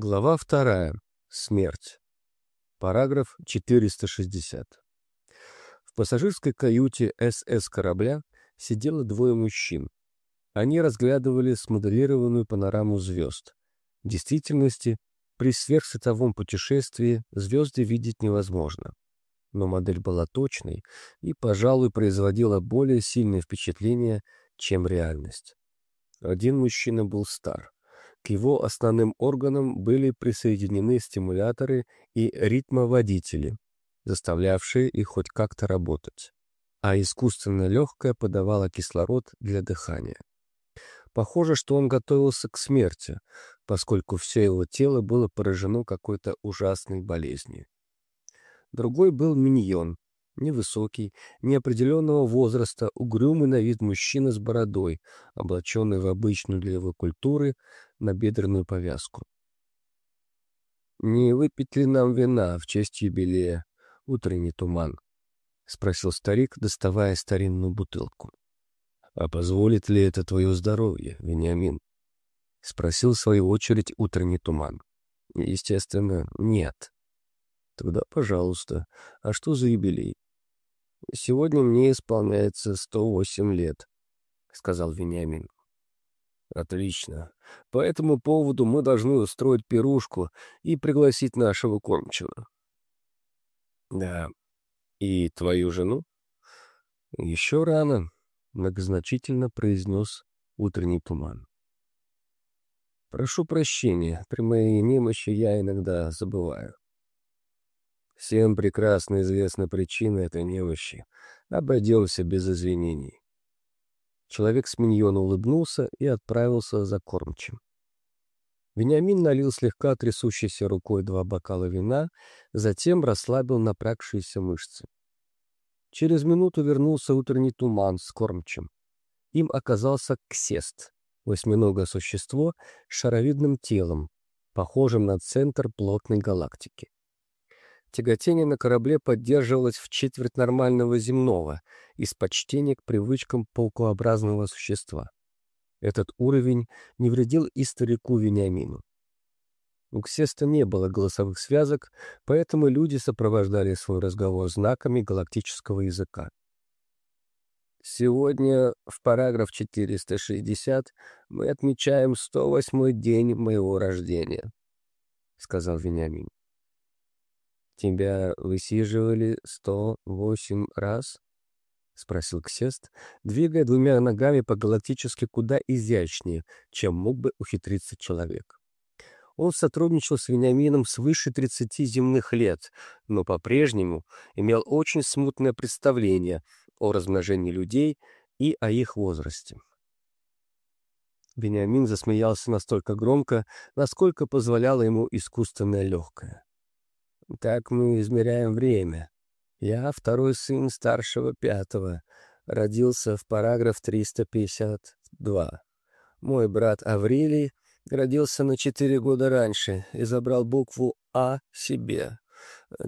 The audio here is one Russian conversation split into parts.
Глава вторая. Смерть. Параграф 460. В пассажирской каюте СС корабля сидело двое мужчин. Они разглядывали смоделированную панораму звезд. В действительности, при сверхсветовом путешествии звезды видеть невозможно. Но модель была точной и, пожалуй, производила более сильное впечатление, чем реальность. Один мужчина был стар. К его основным органам были присоединены стимуляторы и ритмоводители, заставлявшие их хоть как-то работать. А искусственное легкое подавало кислород для дыхания. Похоже, что он готовился к смерти, поскольку все его тело было поражено какой-то ужасной болезнью. Другой был миньон, невысокий, неопределенного возраста, угрюмый на вид мужчина с бородой, облаченный в обычную для его культуры набедренную повязку. «Не выпить ли нам вина в честь юбилея? Утренний туман?» — спросил старик, доставая старинную бутылку. «А позволит ли это твое здоровье, Вениамин?» — спросил в свою очередь утренний туман. «Естественно, нет». «Тогда, пожалуйста. А что за юбилей?» «Сегодня мне исполняется сто восемь лет», — сказал Вениамин. «Отлично. По этому поводу мы должны устроить пирушку и пригласить нашего кормчего». «Да. И твою жену?» «Еще рано», — многозначительно произнес утренний туман. «Прошу прощения, при моей немощи я иногда забываю». Всем прекрасно известна причина этой немощи. Обойдемся без извинений. Человек с миньона улыбнулся и отправился за кормчим. Вениамин налил слегка трясущейся рукой два бокала вина, затем расслабил напрягшиеся мышцы. Через минуту вернулся утренний туман с кормчим. Им оказался ксест, восьминогое существо с шаровидным телом, похожим на центр плотной галактики. Тяготение на корабле поддерживалось в четверть нормального земного, из почтения к привычкам паукообразного существа. Этот уровень не вредил и старику Вениамину. У Ксеста не было голосовых связок, поэтому люди сопровождали свой разговор знаками галактического языка. Сегодня в параграф 460 мы отмечаем 108-й день моего рождения, — сказал Вениамин. «Тебя высиживали сто восемь раз?» — спросил Ксест, двигая двумя ногами по-галактически куда изящнее, чем мог бы ухитриться человек. Он сотрудничал с Вениамином свыше 30 земных лет, но по-прежнему имел очень смутное представление о размножении людей и о их возрасте. Вениамин засмеялся настолько громко, насколько позволяло ему искусственное легкое. Так мы измеряем время. Я второй сын старшего пятого. Родился в параграф 352. Мой брат Аврилий родился на четыре года раньше и забрал букву «А» себе.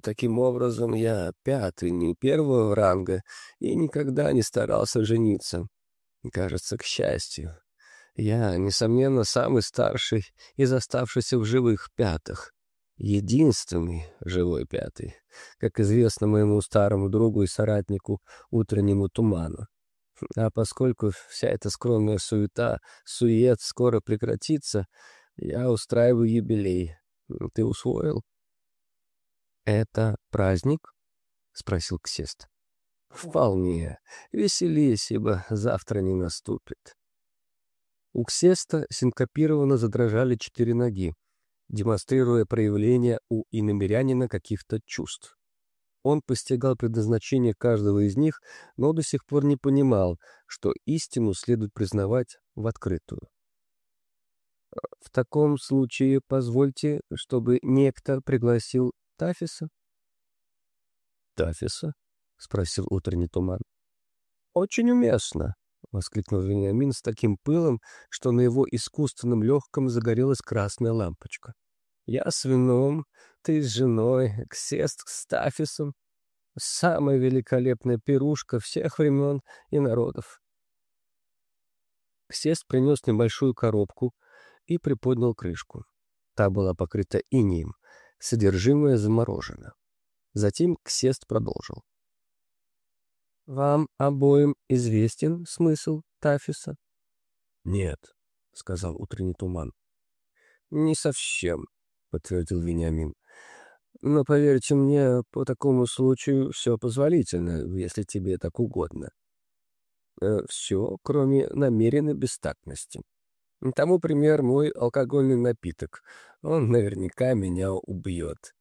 Таким образом, я пятый, не первого ранга, и никогда не старался жениться. Кажется, к счастью. Я, несомненно, самый старший из оставшихся в живых пятых единственный живой пятый, как известно моему старому другу и соратнику утреннему туману. А поскольку вся эта скромная суета, сует скоро прекратится, я устраиваю юбилей. Ты усвоил? — Это праздник? — спросил Ксест. — Вполне. Веселись, ибо завтра не наступит. У Ксеста синкопированно задрожали четыре ноги демонстрируя проявление у иномерянина каких-то чувств. Он постигал предназначение каждого из них, но до сих пор не понимал, что истину следует признавать в открытую. «В таком случае позвольте, чтобы некто пригласил Тафиса?» «Тафиса?» — спросил утренний туман. «Очень уместно», — воскликнул Вениамин с таким пылом, что на его искусственном легком загорелась красная лампочка. «Я с вином, ты с женой, ксест с Тафисом. Самая великолепная пирушка всех времен и народов». Ксест принес небольшую коробку и приподнял крышку. Та была покрыта инием, содержимое заморожено. Затем Ксест продолжил. «Вам обоим известен смысл Тафиса?» «Нет», — сказал утренний туман. «Не совсем», — подтвердил Вениамин. «Но поверьте мне, по такому случаю все позволительно, если тебе так угодно. Э, все, кроме намеренной бестактности. Тому пример мой алкогольный напиток. Он наверняка меня убьет».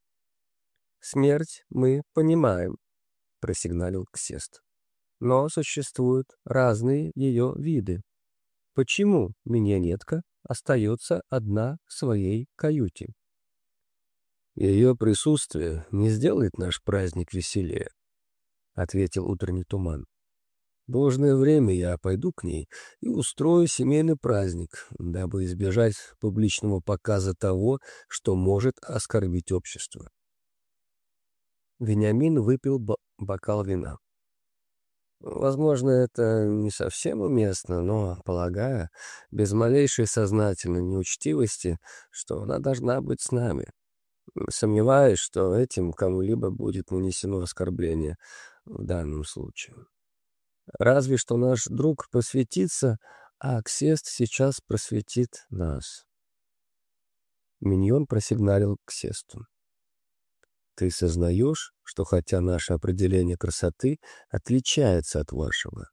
«Смерть мы понимаем», — просигналил Ксест. «Но существуют разные ее виды. Почему миньонетка остается одна в своей каюте?» «Ее присутствие не сделает наш праздник веселее», — ответил утренний туман. должное время я пойду к ней и устрою семейный праздник, дабы избежать публичного показа того, что может оскорбить общество. Вениамин выпил бокал вина. Возможно, это не совсем уместно, но, полагаю, без малейшей сознательной неучтивости, что она должна быть с нами. Сомневаюсь, что этим кому-либо будет нанесено оскорбление в данном случае. Разве что наш друг просветится, а Аксест сейчас просветит нас. Миньон просигналил к Сесту. Ты сознаешь, что хотя наше определение красоты отличается от вашего,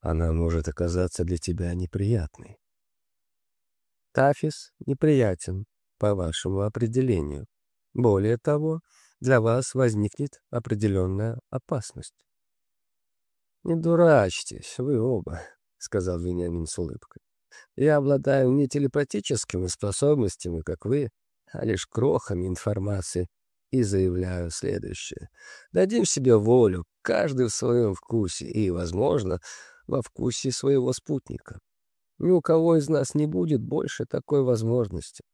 она может оказаться для тебя неприятной? Тафис неприятен, по вашему определению. Более того, для вас возникнет определенная опасность. «Не дурачьтесь, вы оба», — сказал Вениамин с улыбкой. «Я обладаю не телепатическими способностями, как вы, а лишь крохами информации, и заявляю следующее. Дадим себе волю, каждый в своем вкусе и, возможно, во вкусе своего спутника. Ни у кого из нас не будет больше такой возможности.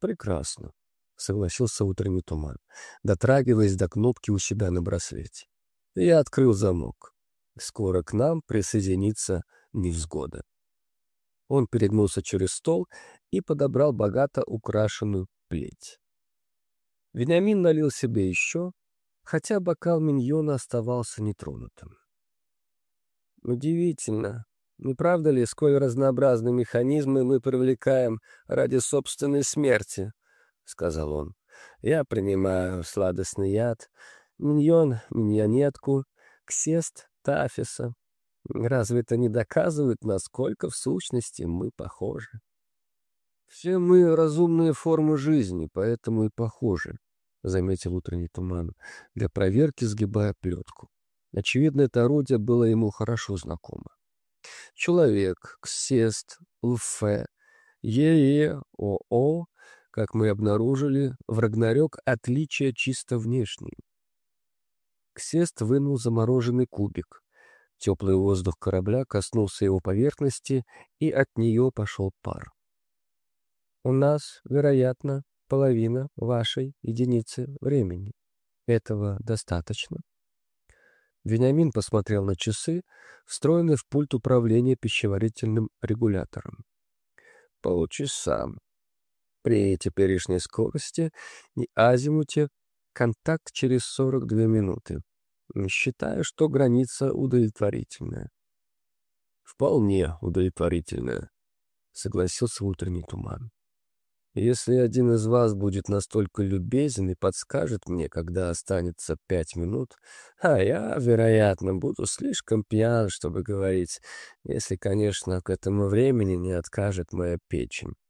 Прекрасно. — согласился утренний туман, дотрагиваясь до кнопки у себя на браслете. Я открыл замок. Скоро к нам присоединится невзгода. Он перегнулся через стол и подобрал богато украшенную плеть. Вениамин налил себе еще, хотя бокал миньона оставался нетронутым. «Удивительно, не правда ли, сколь разнообразные механизмы мы привлекаем ради собственной смерти?» — сказал он. «Я принимаю сладостный яд, миньон, миньонетку, ксест, тафиса. Разве это не доказывает, насколько в сущности мы похожи?» «Все мы разумные формы жизни, поэтому и похожи», — заметил утренний туман, для проверки сгибая плетку. Очевидно, это орудие было ему хорошо знакомо. Человек, ксест, лфе, е-е-о-о как мы обнаружили, в Рагнарёк отличия чисто внешние. Ксест вынул замороженный кубик. Теплый воздух корабля коснулся его поверхности, и от нее пошел пар. «У нас, вероятно, половина вашей единицы времени. Этого достаточно?» Вениамин посмотрел на часы, встроенные в пульт управления пищеварительным регулятором. «Полчаса», при теперешней скорости и азимуте контакт через 42 минуты. Считаю, что граница удовлетворительная. Вполне удовлетворительная, согласился утренний туман. Если один из вас будет настолько любезен и подскажет мне, когда останется пять минут, а я, вероятно, буду слишком пьян, чтобы говорить, если, конечно, к этому времени не откажет моя печень. —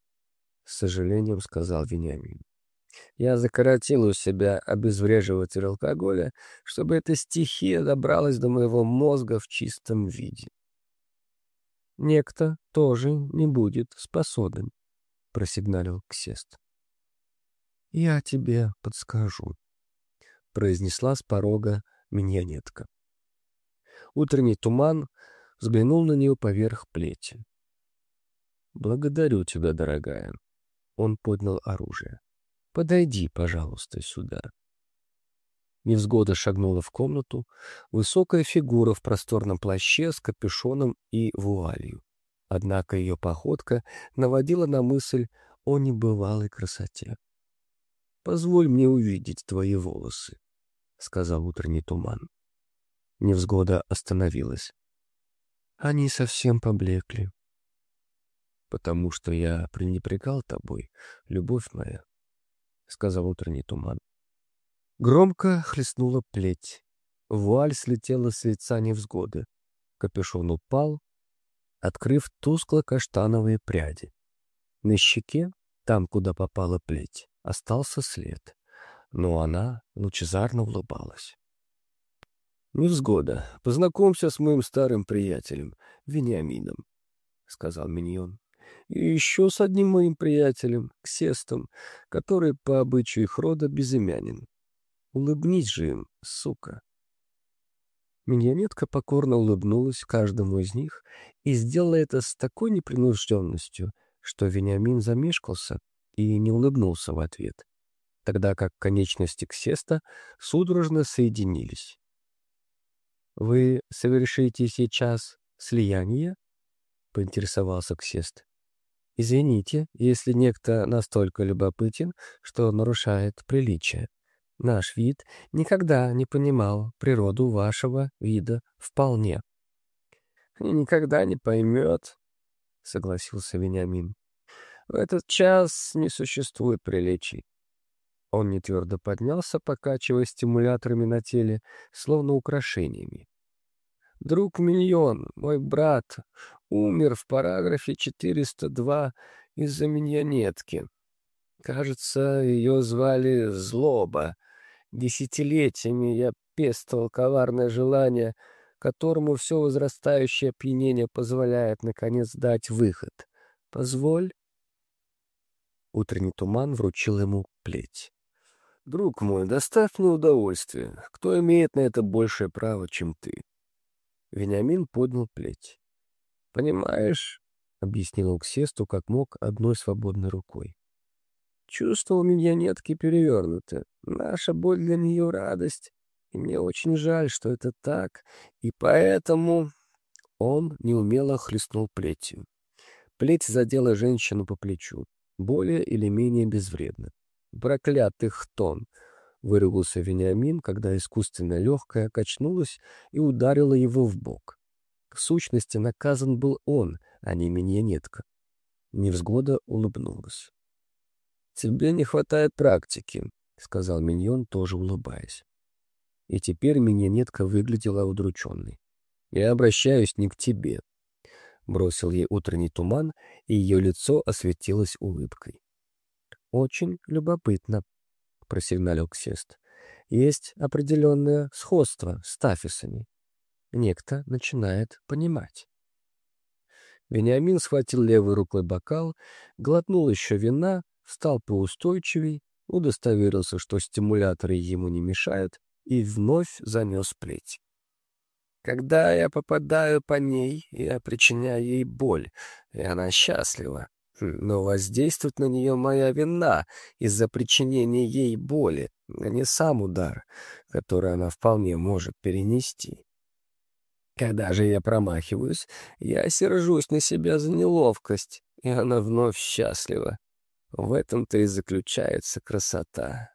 с сожалением сказал Вениамин. «Я закоротил у себя обезвреживатель алкоголя, чтобы эта стихия добралась до моего мозга в чистом виде». «Некто тоже не будет способен», — просигналил Ксест. «Я тебе подскажу», — произнесла с порога миньонетка. Утренний туман взглянул на нее поверх плети. «Благодарю тебя, дорогая», он поднял оружие. «Подойди, пожалуйста, сюда». Невзгода шагнула в комнату, высокая фигура в просторном плаще с капюшоном и вуалью. Однако ее походка наводила на мысль о небывалой красоте. «Позволь мне увидеть твои волосы», — сказал утренний туман. Невзгода остановилась. Они совсем поблекли. «Потому что я пренебрегал тобой, любовь моя», — сказал утренний туман. Громко хлестнула плеть. Вуаль слетела с лица невзгоды. Капюшон упал, открыв тускло-каштановые пряди. На щеке, там, куда попала плеть, остался след, но она лучезарно улыбалась. «Невзгода, познакомься с моим старым приятелем, Вениамином», — сказал Миньон. «И еще с одним моим приятелем, Ксестом, который по обычаю их рода безымянин. Улыбнись же им, сука». Миньонетка покорно улыбнулась каждому из них и сделала это с такой непринужденностью, что Вениамин замешкался и не улыбнулся в ответ, тогда как конечности Ксеста судорожно соединились. «Вы совершите сейчас слияние?» — поинтересовался Ксест. «Извините, если некто настолько любопытен, что нарушает приличие. Наш вид никогда не понимал природу вашего вида вполне». «И никогда не поймет», — согласился Вениамин. «В этот час не существует приличий. Он не твердо поднялся, покачивая стимуляторами на теле, словно украшениями. «Друг Миньон, мой брат, умер в параграфе 402 из-за миньонетки. Кажется, ее звали Злоба. Десятилетиями я пестовал коварное желание, которому все возрастающее опьянение позволяет, наконец, дать выход. Позволь». Утренний туман вручил ему плеть. «Друг мой, доставь мне удовольствие. Кто имеет на это большее право, чем ты?» Вениамин поднял плеть. «Понимаешь», — объяснил Уксесту, как мог, одной свободной рукой. «Чувство у меня нетки перевернуто. Наша боль для нее — радость. И мне очень жаль, что это так. И поэтому...» Он неумело хлестнул плетью. Плеть задела женщину по плечу, более или менее безвредно проклятых тон!» — выругался Вениамин, когда искусственно легкая качнулась и ударила его в бок. В сущности, наказан был он, а не миньонетка. Невзгода улыбнулась. «Тебе не хватает практики», — сказал Миньон, тоже улыбаясь. И теперь миньонетка выглядела удрученной. «Я обращаюсь не к тебе», — бросил ей утренний туман, и ее лицо осветилось улыбкой. «Очень любопытно», — просигналил Ксест. «Есть определенное сходство с тафисами. Некто начинает понимать». Вениамин схватил левый рукой бокал, глотнул еще вина, встал поустойчивей, удостоверился, что стимуляторы ему не мешают, и вновь занес плеть. «Когда я попадаю по ней, я причиняю ей боль, и она счастлива. Но воздействует на нее моя вина из-за причинения ей боли, а не сам удар, который она вполне может перенести. Когда же я промахиваюсь, я сержусь на себя за неловкость, и она вновь счастлива. В этом-то и заключается красота.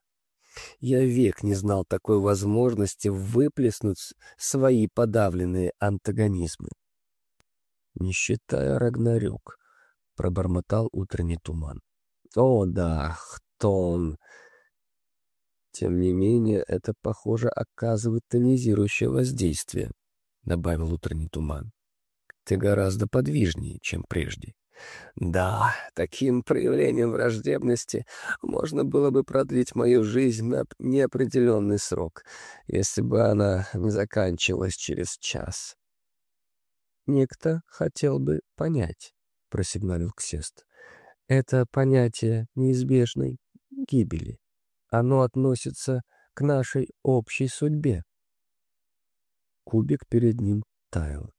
Я век не знал такой возможности выплеснуть свои подавленные антагонизмы. Не считая Рагнарёк, пробормотал утренний туман. О, да, кто? Тем не менее, это, похоже, оказывает тонизирующее воздействие, добавил утренний туман. Ты гораздо подвижнее, чем прежде. Да, таким проявлением враждебности можно было бы продлить мою жизнь на неопределенный срок, если бы она не заканчивалась через час. Некто хотел бы понять, — просигналил Ксест. «Это понятие неизбежной гибели. Оно относится к нашей общей судьбе». Кубик перед ним таял.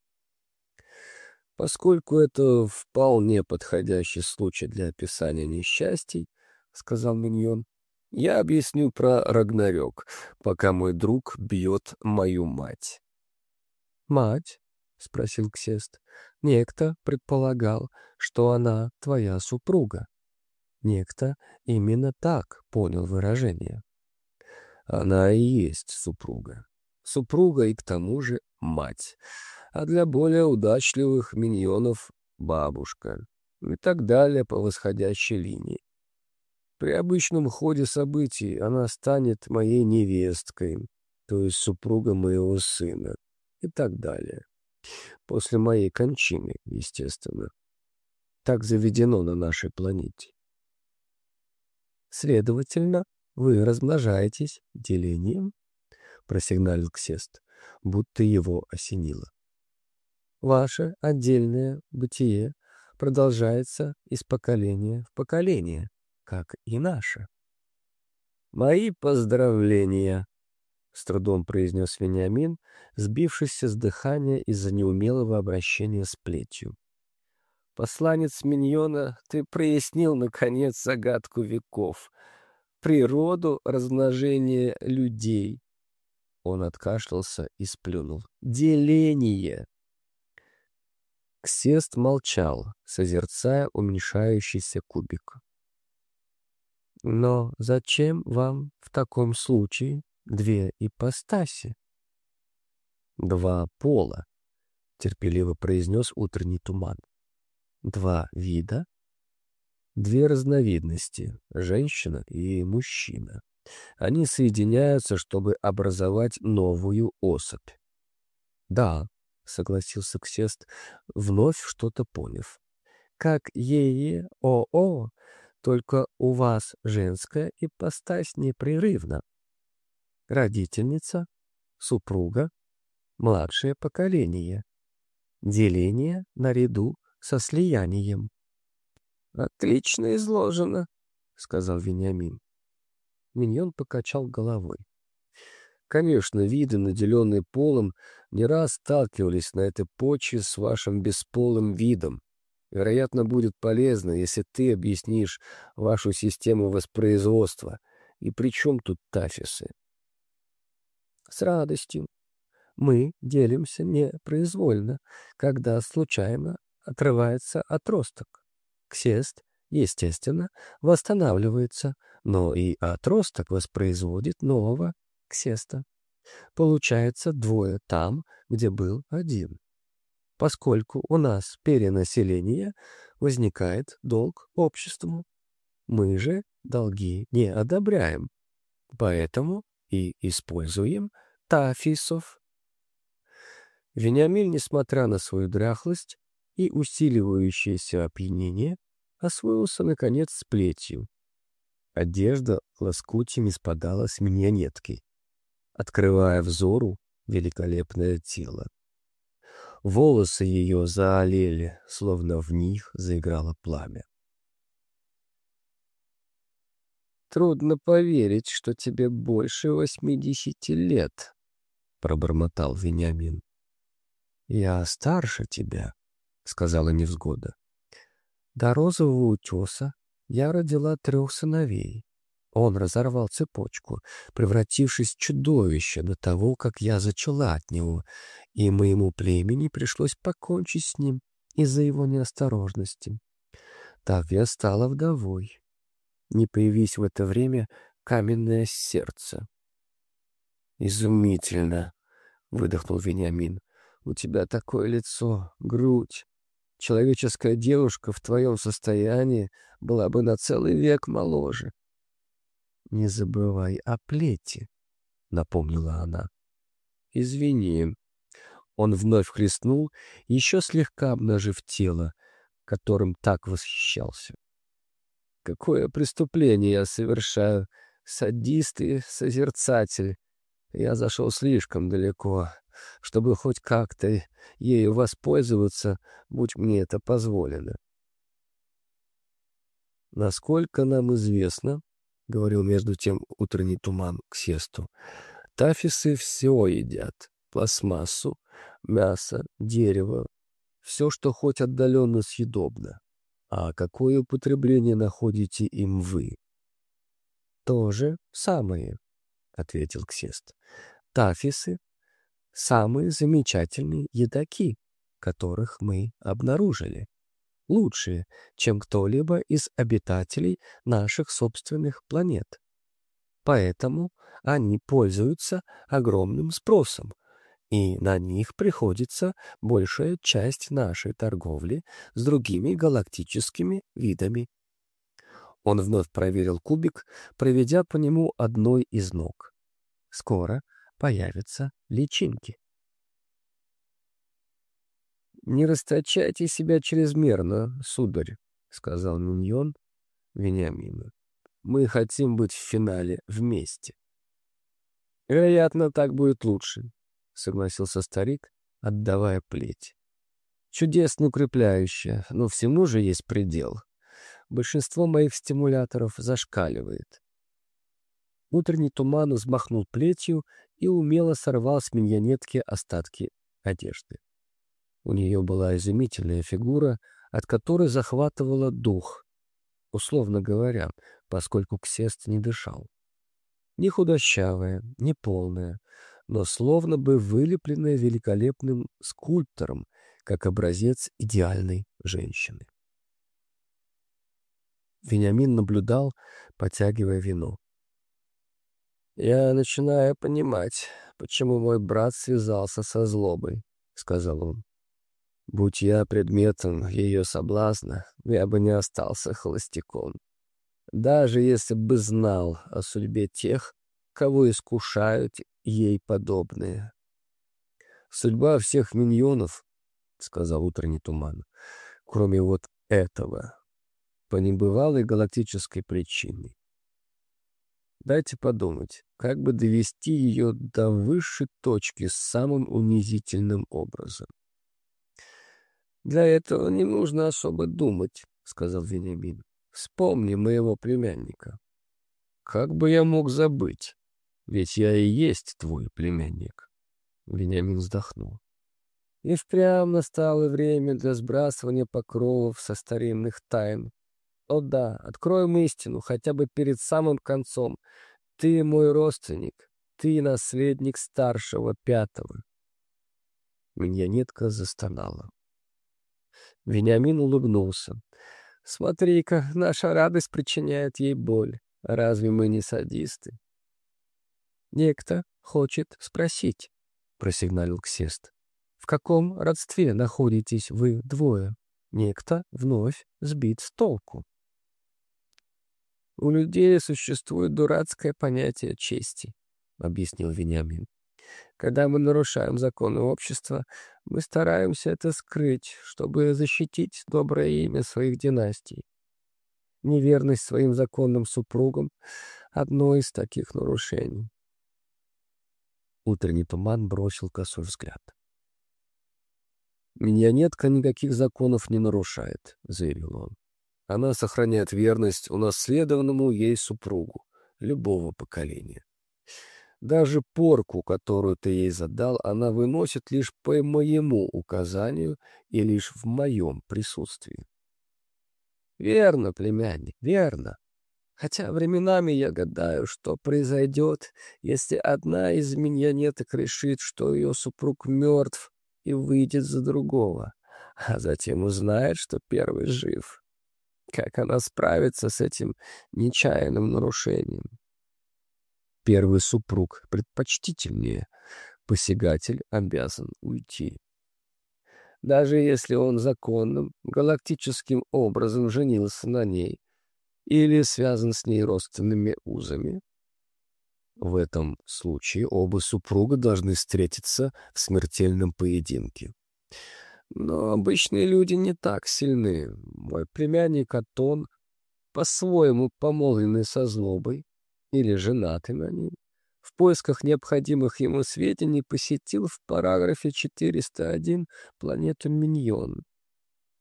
«Поскольку это вполне подходящий случай для описания несчастий, — сказал Миньон, — я объясню про Рагнарёк, пока мой друг бьет мою мать». «Мать?» — спросил Ксест. Некто предполагал, что она твоя супруга. Некто именно так понял выражение. Она и есть супруга. Супруга и к тому же мать. А для более удачливых миньонов — бабушка. И так далее по восходящей линии. При обычном ходе событий она станет моей невесткой, то есть супруга моего сына, и так далее. После моей кончины, естественно. Так заведено на нашей планете. Следовательно, вы размножаетесь делением, просигналил Ксест, будто его осенило. Ваше отдельное бытие продолжается из поколения в поколение, как и наше. «Мои поздравления!» — с трудом произнес Вениамин, сбившийся с дыхания из-за неумелого обращения с плетью. «Посланец Миньона, ты прояснил, наконец, загадку веков, природу размножения людей». Он откашлялся и сплюнул. «Деление!» Ксест молчал, созерцая уменьшающийся кубик. «Но зачем вам в таком случае две ипостаси. «Два пола», — терпеливо произнес утренний туман. «Два вида?» «Две разновидности — женщина и мужчина. Они соединяются, чтобы образовать новую особь». «Да», — согласился Ксест, вновь что-то поняв. «Как ЕЕ-ОО, только у вас женская ипостась непрерывна родительница, супруга, младшее поколение. Деление наряду со слиянием. «Отлично изложено», — сказал Вениамин. Миньон покачал головой. «Конечно, виды, наделенные полом, не раз сталкивались на этой почве с вашим бесполым видом. Вероятно, будет полезно, если ты объяснишь вашу систему воспроизводства. И при чем тут тафисы?» С радостью. Мы делимся непроизвольно, когда случайно отрывается отросток. Ксест, естественно, восстанавливается, но и отросток воспроизводит нового ксеста. Получается двое там, где был один. Поскольку у нас перенаселение, возникает долг обществу. Мы же долги не одобряем. Поэтому и используем тафисов. Вениамин, несмотря на свою дряхлость и усиливающееся опьянение, освоился, наконец, с плетью. Одежда лоскутями спадала с миньонетки, открывая взору великолепное тело. Волосы ее заолели, словно в них заиграло пламя. «Трудно поверить, что тебе больше восьмидесяти лет», — пробормотал Вениамин. «Я старше тебя», — сказала невзгода. «До розового утеса я родила трех сыновей. Он разорвал цепочку, превратившись в чудовище до того, как я зачала от него, и моему племени пришлось покончить с ним из-за его неосторожности. Так я стала вдовой не появись в это время каменное сердце. «Изумительно!» — выдохнул Вениамин. «У тебя такое лицо, грудь. Человеческая девушка в твоем состоянии была бы на целый век моложе». «Не забывай о плете», — напомнила она. «Извини». Он вновь хлестнул, еще слегка обнажив тело, которым так восхищался. Какое преступление я совершаю, садист и созерцатель. Я зашел слишком далеко, чтобы хоть как-то ею воспользоваться, будь мне это позволено. Насколько нам известно, — говорил между тем утренний туман к сесту, — тафисы все едят. Пластмассу, мясо, дерево, все, что хоть отдаленно съедобно. А какое употребление находите им вы? — То же самое, — ответил Ксест. — Тафисы — самые замечательные едоки, которых мы обнаружили. лучшие, чем кто-либо из обитателей наших собственных планет. Поэтому они пользуются огромным спросом, и на них приходится большая часть нашей торговли с другими галактическими видами. Он вновь проверил кубик, проведя по нему одной из ног. Скоро появятся личинки. «Не расточайте себя чрезмерно, сударь», — сказал Миньон Вениамину. «Мы хотим быть в финале вместе». «Вероятно, так будет лучше», — согласился старик, отдавая плеть. «Чудесно укрепляющая, но всему же есть предел. Большинство моих стимуляторов зашкаливает». Утренний туман взмахнул плетью и умело сорвал с миньонетки остатки одежды. У нее была изумительная фигура, от которой захватывала дух, условно говоря, поскольку Ксест не дышал. Не худощавая, не полная, но словно бы вылепленная великолепным скульптором, как образец идеальной женщины. Вениамин наблюдал, потягивая вино. «Я начинаю понимать, почему мой брат связался со злобой», — сказал он. Будь я предметом ее соблазна, я бы не остался холостяком. Даже если бы знал о судьбе тех, кого искушают ей подобные. Судьба всех миньонов, — сказал утренний туман, — кроме вот этого, по небывалой галактической причине. Дайте подумать, как бы довести ее до высшей точки самым унизительным образом. «Для этого не нужно особо думать», — сказал Вениамин. «Вспомни моего племянника». «Как бы я мог забыть? Ведь я и есть твой племянник». Вениамин вздохнул. И впрямь настало время для сбрасывания покровов со старинных тайн. О да, откроем истину хотя бы перед самым концом. Ты мой родственник, ты наследник старшего пятого. Миньонетка застонала. Вениамин улыбнулся. «Смотри-ка, наша радость причиняет ей боль. Разве мы не садисты?» «Некто хочет спросить», — просигналил Ксест. «В каком родстве находитесь вы двое?» Некто вновь сбит с толку. «У людей существует дурацкое понятие чести», — объяснил Вениамин. Когда мы нарушаем законы общества, мы стараемся это скрыть, чтобы защитить доброе имя своих династий. Неверность своим законным супругам — одно из таких нарушений. Утренний туман бросил косой взгляд. «Миньонетка никаких законов не нарушает», — заявил он. «Она сохраняет верность унаследованному ей супругу любого поколения. Даже порку, которую ты ей задал, она выносит лишь по моему указанию и лишь в моем присутствии. Верно, племянник, верно. Хотя временами я гадаю, что произойдет, если одна из миньонеток решит, что ее супруг мертв и выйдет за другого, а затем узнает, что первый жив. Как она справится с этим нечаянным нарушением? Первый супруг предпочтительнее. Посягатель обязан уйти. Даже если он законным, галактическим образом женился на ней или связан с ней родственными узами, в этом случае оба супруга должны встретиться в смертельном поединке. Но обычные люди не так сильны. Мой племянник Атон, по-своему помолвленный со злобой, или женаты на ней, в поисках необходимых ему сведений посетил в параграфе 401 планету Миньон.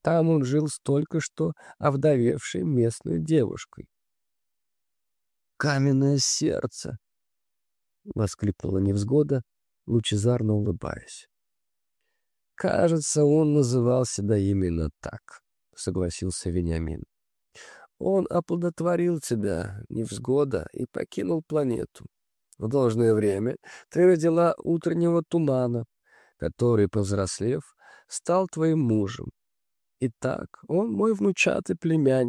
Там он жил столько что овдовевшей местной девушкой. «Каменное сердце!» — воскликнула невзгода, лучезарно улыбаясь. «Кажется, он называл себя именно так», — согласился Вениамин. Он оплодотворил тебя, невзгода, и покинул планету. В должное время ты родила утреннего тумана, который, повзрослев, стал твоим мужем. Итак, он мой внучатый племянник.